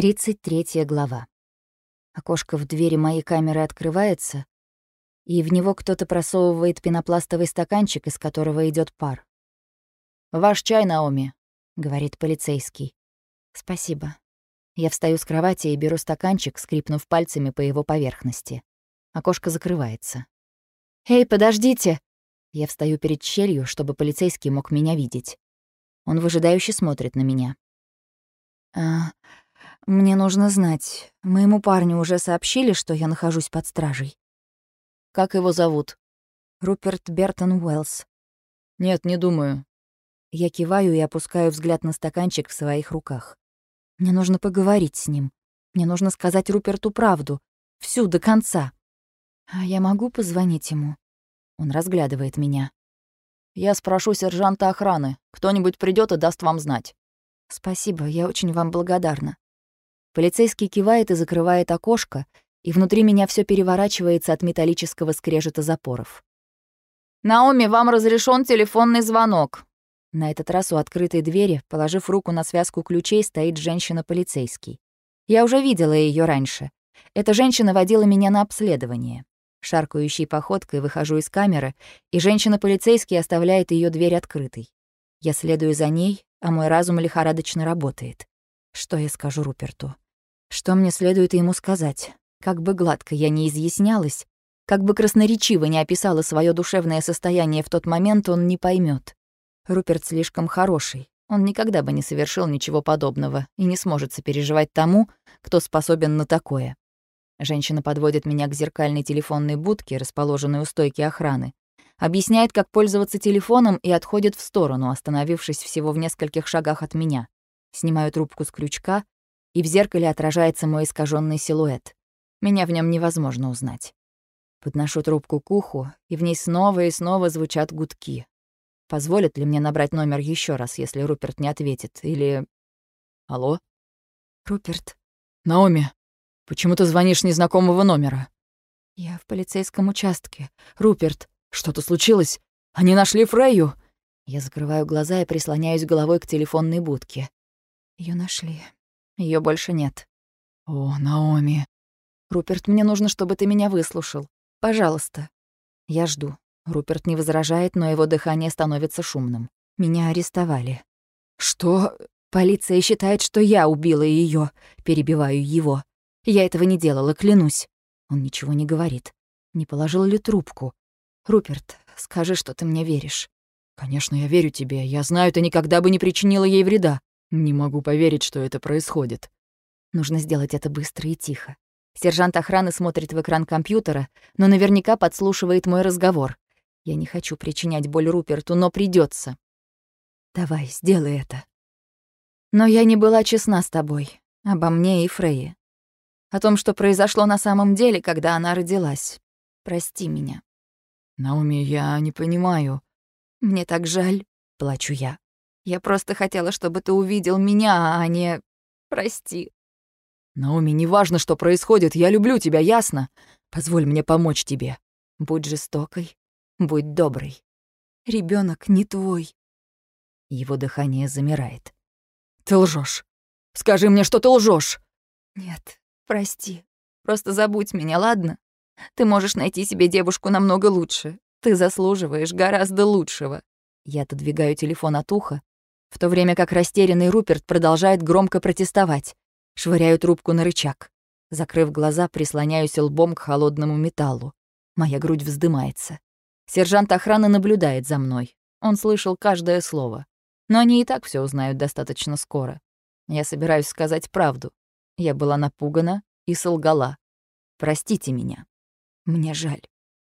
33 глава. Окошко в двери моей камеры открывается, и в него кто-то просовывает пенопластовый стаканчик, из которого идет пар. «Ваш чай, Наоми», — говорит полицейский. «Спасибо». Я встаю с кровати и беру стаканчик, скрипнув пальцами по его поверхности. Окошко закрывается. «Эй, подождите!» Я встаю перед щелью, чтобы полицейский мог меня видеть. Он выжидающе смотрит на меня. «А, мне нужно знать. Моему парню уже сообщили, что я нахожусь под стражей. Как его зовут? Руперт Бертон Уэллс. Нет, не думаю. Я киваю и опускаю взгляд на стаканчик в своих руках. Мне нужно поговорить с ним. Мне нужно сказать Руперту правду. Всю, до конца. А я могу позвонить ему? Он разглядывает меня. Я спрошу сержанта охраны. Кто-нибудь придет и даст вам знать. Спасибо, я очень вам благодарна. Полицейский кивает и закрывает окошко, и внутри меня все переворачивается от металлического скрежета запоров. «Наоми, вам разрешен телефонный звонок». На этот раз у открытой двери, положив руку на связку ключей, стоит женщина-полицейский. Я уже видела ее раньше. Эта женщина водила меня на обследование. Шаркающей походкой выхожу из камеры, и женщина-полицейский оставляет ее дверь открытой. Я следую за ней, а мой разум лихорадочно работает. Что я скажу Руперту? Что мне следует ему сказать? Как бы гладко я не изъяснялась, как бы красноречиво не описала свое душевное состояние в тот момент, он не поймет. Руперт слишком хороший. Он никогда бы не совершил ничего подобного и не сможет сопереживать тому, кто способен на такое. Женщина подводит меня к зеркальной телефонной будке, расположенной у стойки охраны. Объясняет, как пользоваться телефоном и отходит в сторону, остановившись всего в нескольких шагах от меня. Снимаю трубку с крючка, и в зеркале отражается мой искаженный силуэт. Меня в нем невозможно узнать. Подношу трубку к уху, и в ней снова и снова звучат гудки. Позволит ли мне набрать номер еще раз, если Руперт не ответит? Или... Алло? Руперт. Наоми, почему ты звонишь незнакомого номера? Я в полицейском участке. Руперт. Что-то случилось? Они нашли Фрейю? Я закрываю глаза и прислоняюсь головой к телефонной будке. Ее нашли. Ее больше нет. О, Наоми. Руперт, мне нужно, чтобы ты меня выслушал. Пожалуйста. Я жду. Руперт не возражает, но его дыхание становится шумным. Меня арестовали. Что? Полиция считает, что я убила ее. Перебиваю его. Я этого не делала, клянусь. Он ничего не говорит. Не положил ли трубку? Руперт, скажи, что ты мне веришь. Конечно, я верю тебе. Я знаю, ты никогда бы не причинила ей вреда. Не могу поверить, что это происходит. Нужно сделать это быстро и тихо. Сержант охраны смотрит в экран компьютера, но наверняка подслушивает мой разговор. Я не хочу причинять боль Руперту, но придется. Давай, сделай это. Но я не была честна с тобой. Обо мне и Фрейе. О том, что произошло на самом деле, когда она родилась. Прости меня. Науми, я не понимаю. Мне так жаль, плачу я. Я просто хотела, чтобы ты увидел меня, а не... Прости. Науми, неважно, что происходит, я люблю тебя, ясно? Позволь мне помочь тебе. Будь жестокой, будь доброй. Ребенок не твой. Его дыхание замирает. Ты лжешь. Скажи мне, что ты лжешь. Нет, прости. Просто забудь меня, ладно? Ты можешь найти себе девушку намного лучше. Ты заслуживаешь гораздо лучшего. Я отодвигаю телефон от уха в то время как растерянный Руперт продолжает громко протестовать. Швыряю трубку на рычаг. Закрыв глаза, прислоняюсь лбом к холодному металлу. Моя грудь вздымается. Сержант охраны наблюдает за мной. Он слышал каждое слово. Но они и так все узнают достаточно скоро. Я собираюсь сказать правду. Я была напугана и солгала. Простите меня. Мне жаль.